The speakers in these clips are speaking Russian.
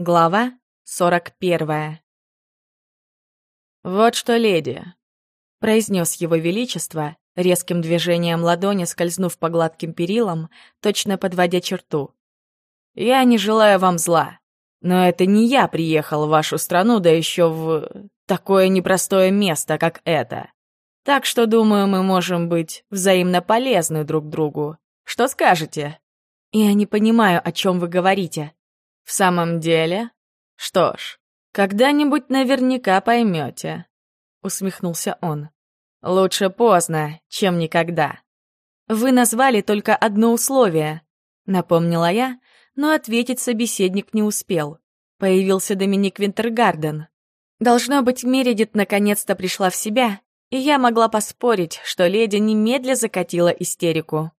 Глава сорок первая. «Вот что, леди», — произнес его величество, резким движением ладони скользнув по гладким перилам, точно подводя черту. «Я не желаю вам зла, но это не я приехал в вашу страну, да еще в такое непростое место, как это. Так что, думаю, мы можем быть взаимно полезны друг другу. Что скажете?» «Я не понимаю, о чем вы говорите», в самом деле? Что ж, когда-нибудь наверняка поймете, усмехнулся он. Лучше поздно, чем никогда. Вы назвали только одно условие, напомнила я, но ответить собеседник не успел. Появился Доминик Винтергарден. Должно быть, Мередит наконец-то пришла в себя, и я могла поспорить, что леди немедля закатила истерику.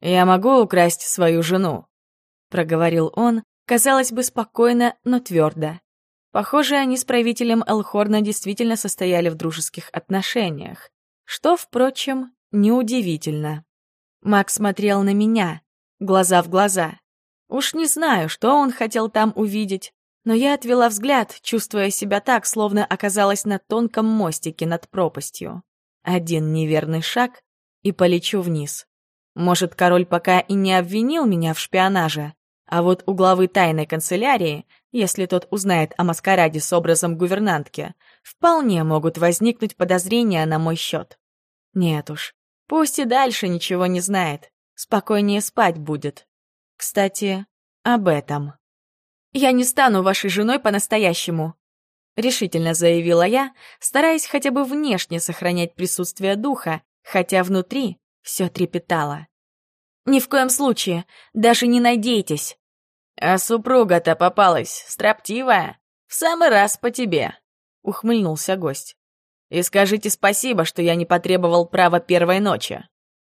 «Я могу украсть свою жену», — проговорил он, Казалось бы, спокойно, но твердо. Похоже, они с правителем Элхорна действительно состояли в дружеских отношениях. Что, впрочем, неудивительно. Макс смотрел на меня, глаза в глаза. Уж не знаю, что он хотел там увидеть, но я отвела взгляд, чувствуя себя так, словно оказалась на тонком мостике над пропастью. Один неверный шаг — и полечу вниз. Может, король пока и не обвинил меня в шпионаже, а вот у главы тайной канцелярии, если тот узнает о маскараде с образом гувернантки, вполне могут возникнуть подозрения на мой счет. Нет уж, пусть и дальше ничего не знает, спокойнее спать будет. Кстати, об этом. «Я не стану вашей женой по-настоящему», — решительно заявила я, стараясь хотя бы внешне сохранять присутствие духа, хотя внутри все трепетало. «Ни в коем случае, даже не надейтесь. «А супруга-то попалась строптивая. В самый раз по тебе», — ухмыльнулся гость. «И скажите спасибо, что я не потребовал права первой ночи».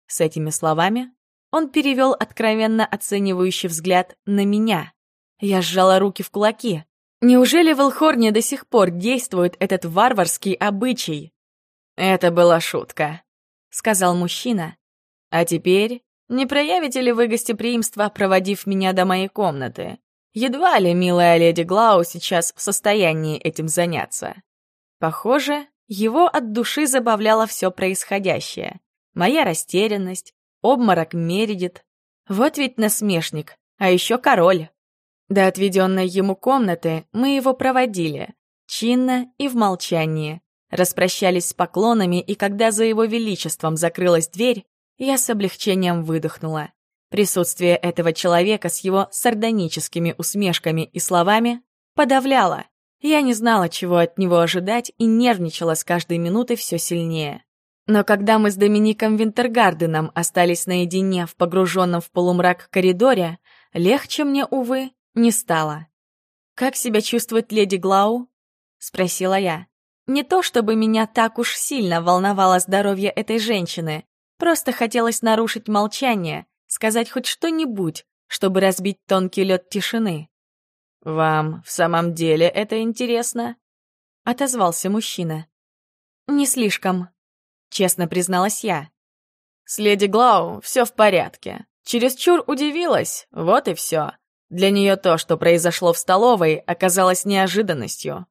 С этими словами он перевел откровенно оценивающий взгляд на меня. Я сжала руки в кулаки. Неужели в Элхорне до сих пор действует этот варварский обычай? «Это была шутка», — сказал мужчина. «А теперь не проявите ли вы гостеприимство, проводив меня до моей комнаты? Едва ли милая леди Глау сейчас в состоянии этим заняться. Похоже, его от души забавляло все происходящее. Моя растерянность, обморок Мередит. Вот ведь насмешник, а еще король. До отведенной ему комнаты мы его проводили, чинно и в молчании. Распрощались с поклонами, и когда за его величеством закрылась дверь, я с облегчением выдохнула. Присутствие этого человека с его сардоническими усмешками и словами подавляло. Я не знала, чего от него ожидать, и нервничала с каждой минутой все сильнее. Но когда мы с Домиником Винтергарденом остались наедине в погруженном в полумрак коридоре, легче мне, увы, не стало. «Как себя чувствует леди Глау?» — спросила я. Не то чтобы меня так уж сильно волновало здоровье этой женщины, Просто хотелось нарушить молчание, сказать хоть что-нибудь, чтобы разбить тонкий лед тишины. «Вам в самом деле это интересно?» — отозвался мужчина. «Не слишком», — честно призналась я. «С леди Глау все в порядке. Чересчур удивилась, вот и все. Для нее то, что произошло в столовой, оказалось неожиданностью».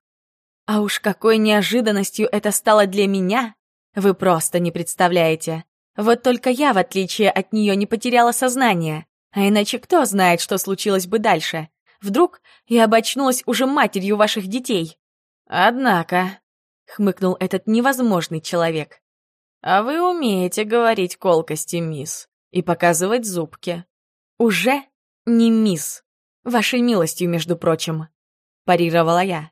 «А уж какой неожиданностью это стало для меня, вы просто не представляете. Вот только я, в отличие от нее, не потеряла сознание. А иначе кто знает, что случилось бы дальше? Вдруг я обочнулась уже матерью ваших детей? Однако, — хмыкнул этот невозможный человек, — а вы умеете говорить колкости, мисс, и показывать зубки. Уже не мисс. Вашей милостью, между прочим, — парировала я.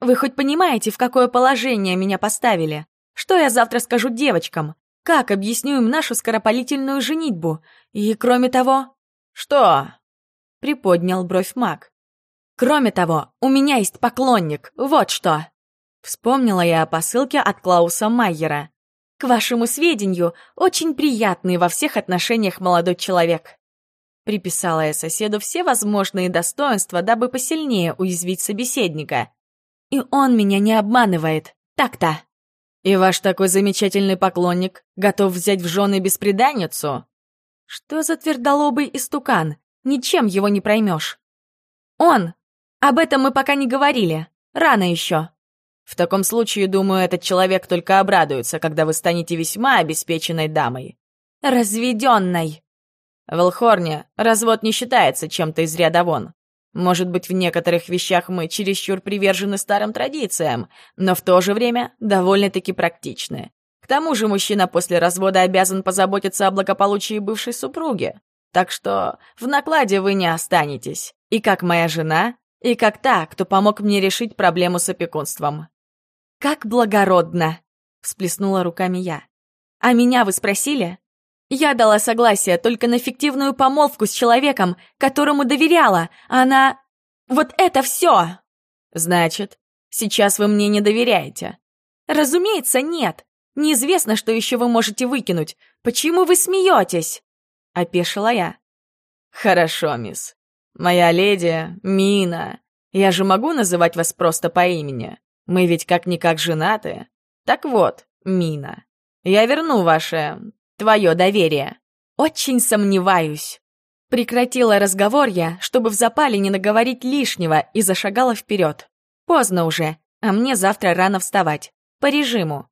Вы хоть понимаете, в какое положение меня поставили? Что я завтра скажу девочкам? Как объясню им нашу скоропалительную женитьбу? И кроме того... Что? Приподнял бровь маг. Кроме того, у меня есть поклонник, вот что. Вспомнила я о посылке от Клауса Майера. К вашему сведению, очень приятный во всех отношениях молодой человек. Приписала я соседу все возможные достоинства, дабы посильнее уязвить собеседника. И он меня не обманывает. Так-то. «И ваш такой замечательный поклонник готов взять в жены беспреданницу?» «Что за твердолобый истукан? Ничем его не проймешь». «Он Об этом мы пока не говорили. Рано еще. В таком случае, думаю, этот человек только обрадуется, когда вы станете весьма обеспеченной дамой. Разведенной. В Элхорне развод не считается чем-то из ряда вон. Может быть, в некоторых вещах мы чересчур привержены старым традициям, но в то же время довольно-таки практичны. К тому же мужчина после развода обязан позаботиться о благополучии бывшей супруги. Так что в накладе вы не останетесь. И как моя жена, и как та, кто помог мне решить проблему с опекунством. «Как благородно!» — всплеснула руками я. «А меня вы спросили?» Я дала согласие только на фиктивную помолвку с человеком, которому доверяла. Она... Вот это все! Значит, сейчас вы мне не доверяете? Разумеется, нет. Неизвестно, что еще вы можете выкинуть. Почему вы смеетесь? Опешила я. Хорошо, мисс. Моя леди, Мина. Я же могу называть вас просто по имени. Мы ведь как-никак женаты. Так вот, Мина, я верну ваше твое доверие. Очень сомневаюсь. Прекратила разговор я, чтобы в запале не наговорить лишнего, и зашагала вперед. Поздно уже, а мне завтра рано вставать. По режиму.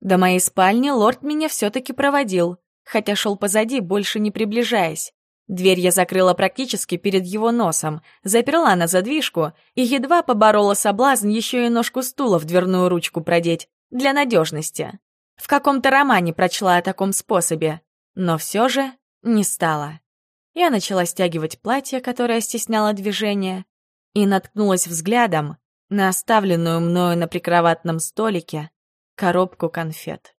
До моей спальни лорд меня все-таки проводил, хотя шел позади, больше не приближаясь. Дверь я закрыла практически перед его носом, заперла на задвижку и едва поборола соблазн еще и ножку стула в дверную ручку продеть, для надежности. В каком-то романе прочла о таком способе, но все же не стала. Я начала стягивать платье, которое стесняло движение, и наткнулась взглядом на оставленную мною на прикроватном столике коробку конфет.